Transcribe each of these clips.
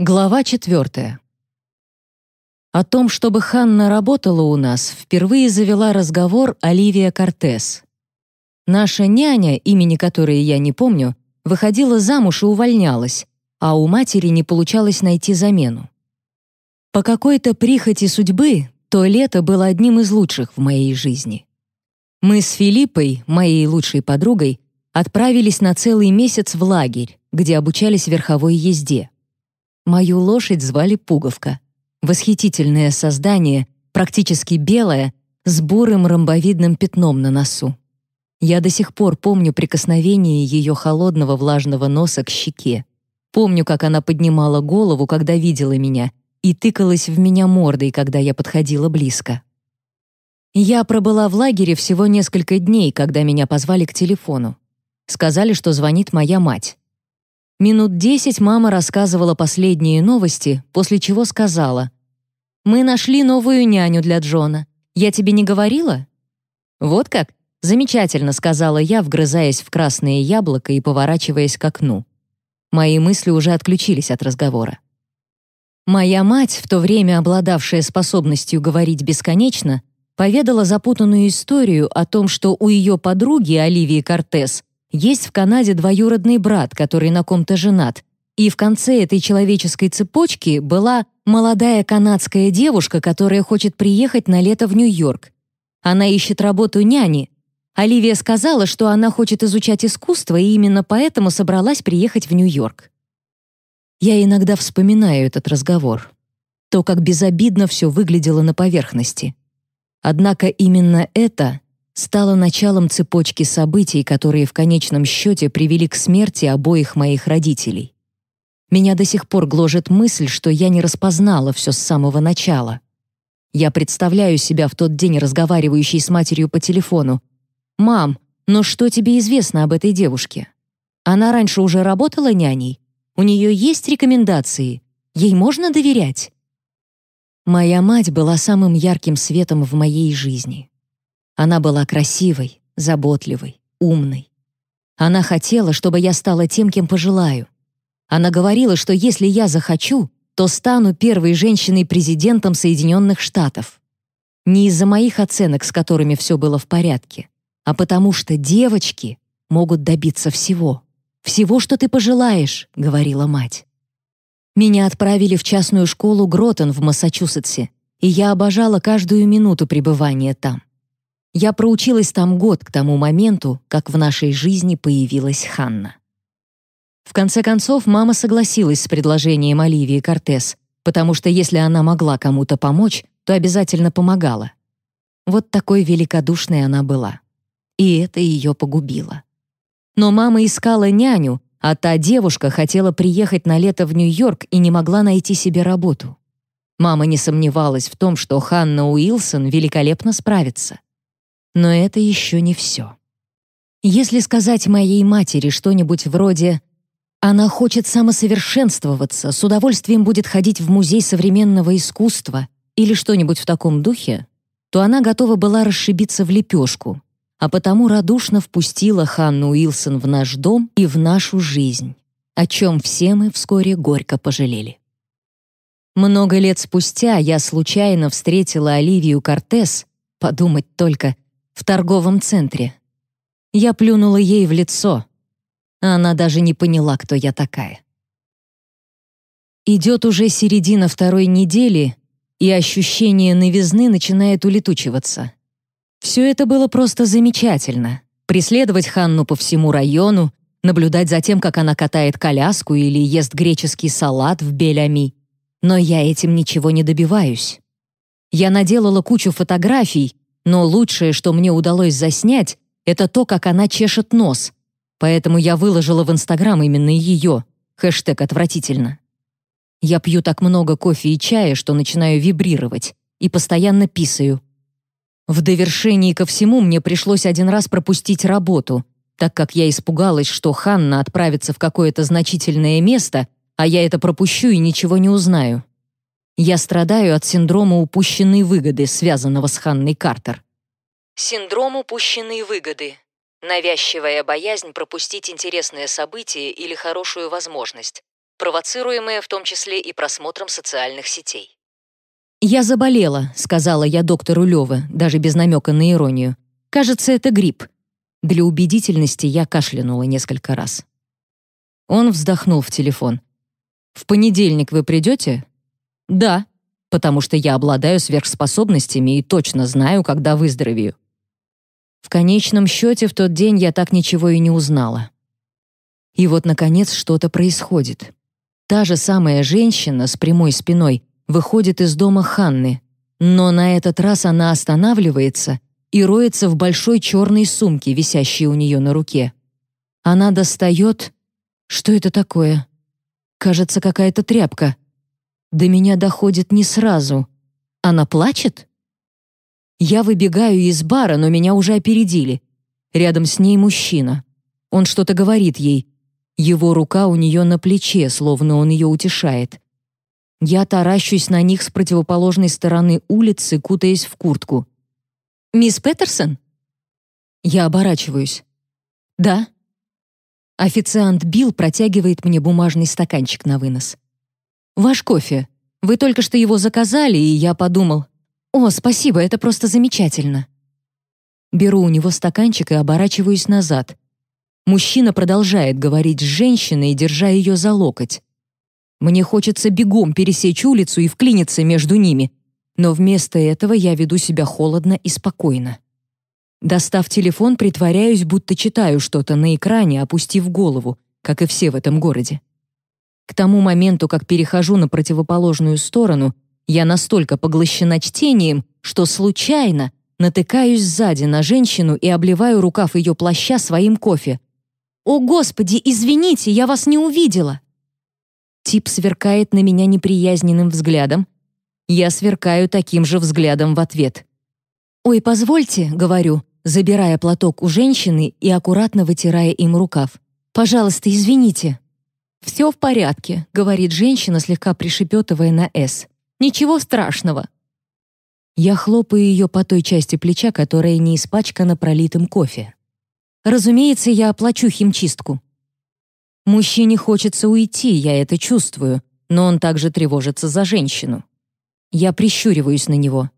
Глава четвертая. О том, чтобы Ханна работала у нас, впервые завела разговор Оливия Кортес. Наша няня, имени которой я не помню, выходила замуж и увольнялась, а у матери не получалось найти замену. По какой-то прихоти судьбы то лето было одним из лучших в моей жизни. Мы с Филиппой, моей лучшей подругой, отправились на целый месяц в лагерь, где обучались верховой езде. Мою лошадь звали Пуговка. Восхитительное создание, практически белое, с бурым ромбовидным пятном на носу. Я до сих пор помню прикосновение ее холодного влажного носа к щеке. Помню, как она поднимала голову, когда видела меня, и тыкалась в меня мордой, когда я подходила близко. Я пробыла в лагере всего несколько дней, когда меня позвали к телефону. Сказали, что звонит моя мать. Минут десять мама рассказывала последние новости, после чего сказала, «Мы нашли новую няню для Джона. Я тебе не говорила?» «Вот как? Замечательно», — сказала я, вгрызаясь в красное яблоко и поворачиваясь к окну. Мои мысли уже отключились от разговора. Моя мать, в то время обладавшая способностью говорить бесконечно, поведала запутанную историю о том, что у ее подруги Оливии Кортес есть в Канаде двоюродный брат, который на ком-то женат, и в конце этой человеческой цепочки была молодая канадская девушка, которая хочет приехать на лето в Нью-Йорк. Она ищет работу няни. Оливия сказала, что она хочет изучать искусство, и именно поэтому собралась приехать в Нью-Йорк. Я иногда вспоминаю этот разговор. То, как безобидно все выглядело на поверхности. Однако именно это стало началом цепочки событий, которые в конечном счете привели к смерти обоих моих родителей. Меня до сих пор гложет мысль, что я не распознала все с самого начала. Я представляю себя в тот день разговаривающей с матерью по телефону. «Мам, но что тебе известно об этой девушке? Она раньше уже работала няней? У нее есть рекомендации? Ей можно доверять?» Моя мать была самым ярким светом в моей жизни. Она была красивой, заботливой, умной. Она хотела, чтобы я стала тем, кем пожелаю. Она говорила, что если я захочу, то стану первой женщиной-президентом Соединенных Штатов. Не из-за моих оценок, с которыми все было в порядке, а потому что девочки могут добиться всего. «Всего, что ты пожелаешь», — говорила мать. Меня отправили в частную школу Гротон в Массачусетсе, и я обожала каждую минуту пребывания там. Я проучилась там год к тому моменту, как в нашей жизни появилась Ханна. В конце концов, мама согласилась с предложением Оливии Кортес, потому что если она могла кому-то помочь, то обязательно помогала. Вот такой великодушной она была. И это ее погубило. Но мама искала няню, а та девушка хотела приехать на лето в Нью-Йорк и не могла найти себе работу. Мама не сомневалась в том, что Ханна Уилсон великолепно справится. Но это еще не все. Если сказать моей матери что-нибудь вроде «она хочет самосовершенствоваться, с удовольствием будет ходить в музей современного искусства» или что-нибудь в таком духе, то она готова была расшибиться в лепешку, а потому радушно впустила Ханну Уилсон в наш дом и в нашу жизнь, о чем все мы вскоре горько пожалели. Много лет спустя я случайно встретила Оливию Кортес, подумать только, в торговом центре. Я плюнула ей в лицо. Она даже не поняла, кто я такая. Идет уже середина второй недели, и ощущение новизны начинает улетучиваться. Все это было просто замечательно. Преследовать Ханну по всему району, наблюдать за тем, как она катает коляску или ест греческий салат в Белями. Но я этим ничего не добиваюсь. Я наделала кучу фотографий, но лучшее, что мне удалось заснять, это то, как она чешет нос. Поэтому я выложила в Инстаграм именно ее. Хэштег «отвратительно». Я пью так много кофе и чая, что начинаю вибрировать и постоянно писаю. В довершении ко всему мне пришлось один раз пропустить работу, так как я испугалась, что Ханна отправится в какое-то значительное место, а я это пропущу и ничего не узнаю. Я страдаю от синдрома упущенной выгоды, связанного с Ханной Картер. Синдром упущенной выгоды. Навязчивая боязнь пропустить интересное событие или хорошую возможность. провоцируемые в том числе и просмотром социальных сетей. «Я заболела», — сказала я доктору Лёве, даже без намека на иронию. «Кажется, это грипп». Для убедительности я кашлянула несколько раз. Он вздохнул в телефон. «В понедельник вы придете?» «Да», потому что я обладаю сверхспособностями и точно знаю, когда выздоровею. В конечном счете в тот день я так ничего и не узнала. И вот, наконец, что-то происходит. Та же самая женщина с прямой спиной выходит из дома Ханны, но на этот раз она останавливается и роется в большой черной сумке, висящей у нее на руке. Она достает... Что это такое? Кажется, какая-то тряпка. До меня доходит не сразу. Она плачет? Я выбегаю из бара, но меня уже опередили. Рядом с ней мужчина. Он что-то говорит ей. Его рука у нее на плече, словно он ее утешает. Я таращусь на них с противоположной стороны улицы, кутаясь в куртку. «Мисс Петерсон?» Я оборачиваюсь. «Да?» Официант Билл протягивает мне бумажный стаканчик на вынос. «Ваш кофе. Вы только что его заказали, и я подумал, «О, спасибо, это просто замечательно». Беру у него стаканчик и оборачиваюсь назад. Мужчина продолжает говорить с женщиной, держа ее за локоть. Мне хочется бегом пересечь улицу и вклиниться между ними, но вместо этого я веду себя холодно и спокойно. Достав телефон, притворяюсь, будто читаю что-то на экране, опустив голову, как и все в этом городе. К тому моменту, как перехожу на противоположную сторону, я настолько поглощена чтением, что случайно натыкаюсь сзади на женщину и обливаю рукав ее плаща своим кофе. «О, Господи, извините, я вас не увидела!» Тип сверкает на меня неприязненным взглядом. Я сверкаю таким же взглядом в ответ. «Ой, позвольте», — говорю, забирая платок у женщины и аккуратно вытирая им рукав. «Пожалуйста, извините». «Все в порядке», — говорит женщина, слегка пришепетывая на «С». «Ничего страшного». Я хлопаю ее по той части плеча, которая не испачкана пролитым кофе. Разумеется, я оплачу химчистку. Мужчине хочется уйти, я это чувствую, но он также тревожится за женщину. Я прищуриваюсь на него.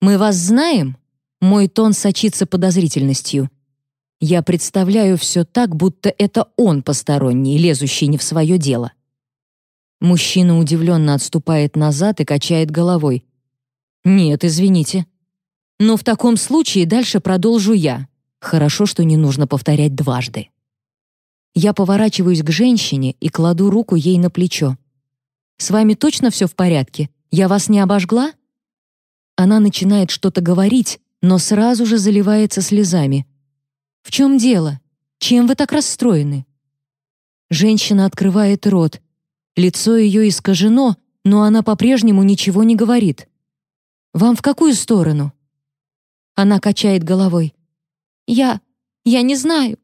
«Мы вас знаем?» Мой тон сочится подозрительностью. Я представляю все так, будто это он посторонний, лезущий не в свое дело. Мужчина удивленно отступает назад и качает головой. «Нет, извините». «Но в таком случае дальше продолжу я. Хорошо, что не нужно повторять дважды». Я поворачиваюсь к женщине и кладу руку ей на плечо. «С вами точно все в порядке? Я вас не обожгла?» Она начинает что-то говорить, но сразу же заливается слезами. «В чем дело? Чем вы так расстроены?» Женщина открывает рот. Лицо ее искажено, но она по-прежнему ничего не говорит. «Вам в какую сторону?» Она качает головой. «Я... я не знаю».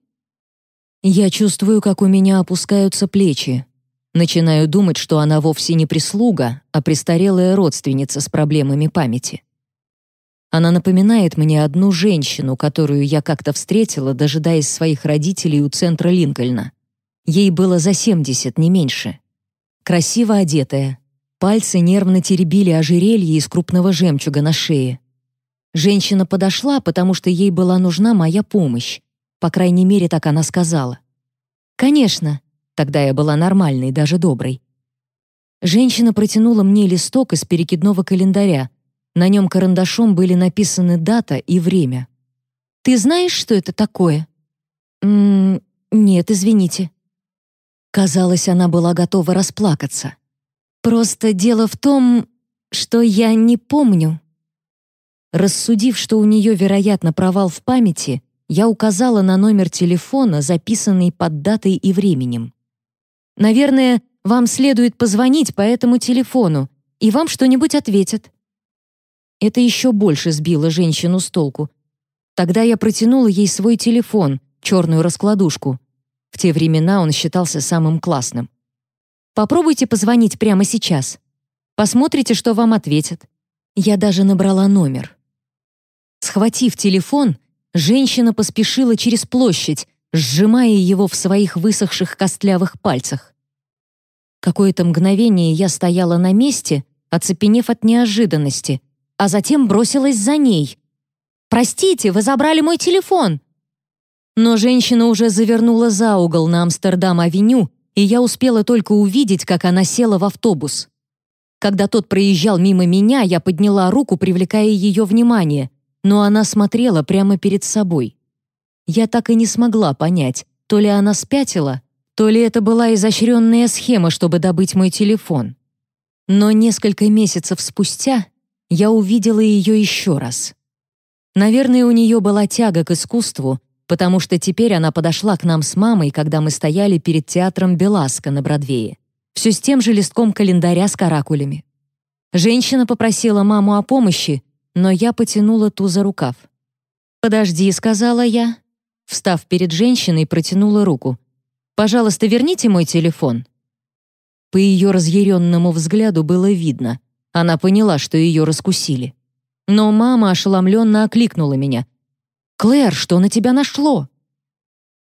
Я чувствую, как у меня опускаются плечи. Начинаю думать, что она вовсе не прислуга, а престарелая родственница с проблемами памяти. Она напоминает мне одну женщину, которую я как-то встретила, дожидаясь своих родителей у центра Линкольна. Ей было за 70, не меньше. Красиво одетая. Пальцы нервно теребили ожерелье из крупного жемчуга на шее. Женщина подошла, потому что ей была нужна моя помощь. По крайней мере, так она сказала. «Конечно». Тогда я была нормальной, даже доброй. Женщина протянула мне листок из перекидного календаря, на нем карандашом были написаны дата и время. «Ты знаешь, что это такое?» «М -м «Нет, извините». Казалось, она была готова расплакаться. «Просто дело в том, что я не помню». Рассудив, что у нее, вероятно, провал в памяти, я указала на номер телефона, записанный под датой и временем. «Наверное, вам следует позвонить по этому телефону, и вам что-нибудь ответят. Это еще больше сбило женщину с толку. Тогда я протянула ей свой телефон, черную раскладушку. В те времена он считался самым классным. Попробуйте позвонить прямо сейчас. Посмотрите, что вам ответят. Я даже набрала номер. Схватив телефон, женщина поспешила через площадь, сжимая его в своих высохших костлявых пальцах. Какое-то мгновение я стояла на месте, оцепенев от неожиданности, а затем бросилась за ней. «Простите, вы забрали мой телефон!» Но женщина уже завернула за угол на Амстердам-авеню, и я успела только увидеть, как она села в автобус. Когда тот проезжал мимо меня, я подняла руку, привлекая ее внимание, но она смотрела прямо перед собой. Я так и не смогла понять, то ли она спятила, то ли это была изощренная схема, чтобы добыть мой телефон. Но несколько месяцев спустя я увидела ее еще раз. Наверное, у нее была тяга к искусству, потому что теперь она подошла к нам с мамой, когда мы стояли перед театром Беласка на Бродвее, все с тем же листком календаря с каракулями. Женщина попросила маму о помощи, но я потянула ту за рукав. «Подожди», — сказала я. Встав перед женщиной, протянула руку. Пожалуйста, верните мой телефон». По ее разъяренному взгляду было видно. Она поняла, что ее раскусили. Но мама ошеломленно окликнула меня. «Клэр, что на тебя нашло?»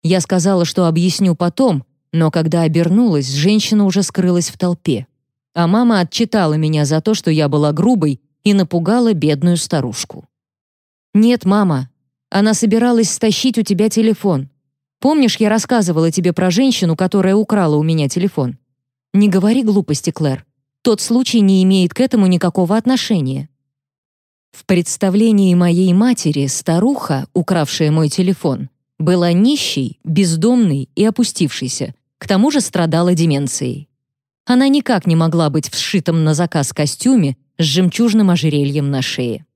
Я сказала, что объясню потом, но когда обернулась, женщина уже скрылась в толпе. А мама отчитала меня за то, что я была грубой и напугала бедную старушку. «Нет, мама, она собиралась стащить у тебя телефон. Помнишь, я рассказывала тебе про женщину, которая украла у меня телефон? Не говори глупости, Клэр. Тот случай не имеет к этому никакого отношения. В представлении моей матери старуха, укравшая мой телефон, была нищей, бездомной и опустившейся, к тому же страдала деменцией. Она никак не могла быть в сшитом на заказ костюме с жемчужным ожерельем на шее.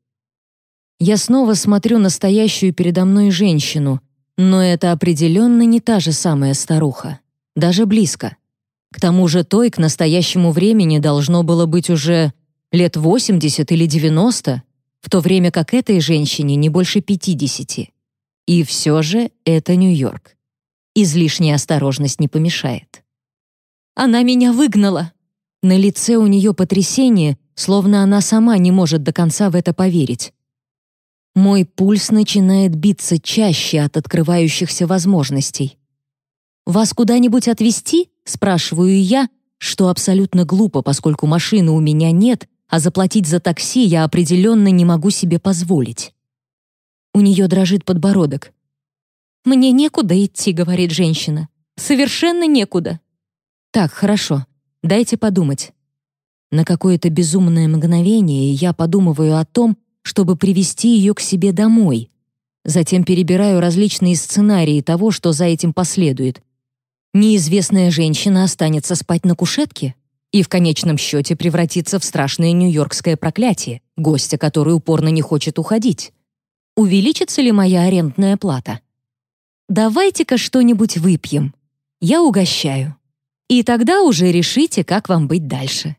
Я снова смотрю на стоящую передо мной женщину, но это определенно не та же самая старуха. Даже близко. К тому же той к настоящему времени должно было быть уже лет 80 или 90, в то время как этой женщине не больше 50. И все же это Нью-Йорк. Излишняя осторожность не помешает. «Она меня выгнала!» На лице у нее потрясение, словно она сама не может до конца в это поверить. Мой пульс начинает биться чаще от открывающихся возможностей. «Вас куда-нибудь отвезти?» — спрашиваю я, что абсолютно глупо, поскольку машины у меня нет, а заплатить за такси я определенно не могу себе позволить. У нее дрожит подбородок. «Мне некуда идти», — говорит женщина. «Совершенно некуда». «Так, хорошо. Дайте подумать». На какое-то безумное мгновение я подумываю о том, чтобы привести ее к себе домой. Затем перебираю различные сценарии того, что за этим последует. Неизвестная женщина останется спать на кушетке и в конечном счете превратится в страшное нью-йоркское проклятие, гостя, который упорно не хочет уходить. Увеличится ли моя арендная плата? Давайте-ка что-нибудь выпьем. Я угощаю. И тогда уже решите, как вам быть дальше.